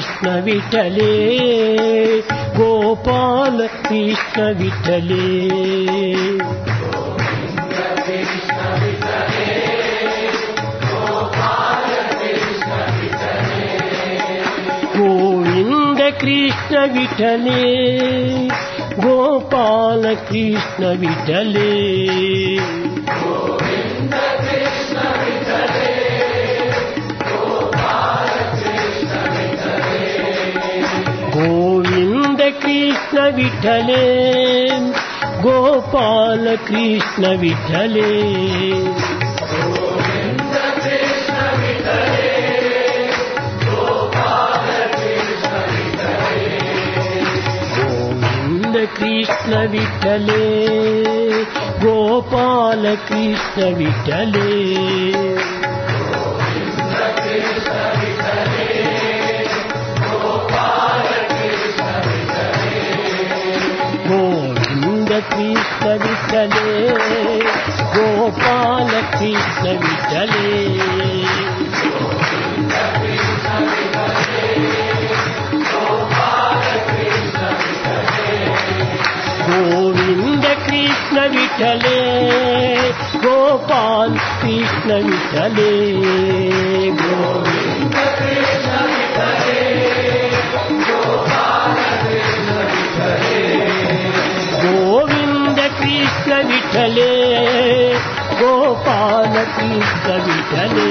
Krishna విఠలే Gopala Krishna విఠలే. Govinda Krishna విఠలే Gopala Krishna విఠలే. Krishna विठले Gopal Krishna विठले Govinda Krishna विठले Gopal Krishna Krishna ವಿಠಲೇ Gopala Krishna ವಿಠಲೇ Govinda Krishna ವಿಠಲೇ Gopal Krishna ವಿಠಲೇ Krishna विठले Gopal Krishna विठले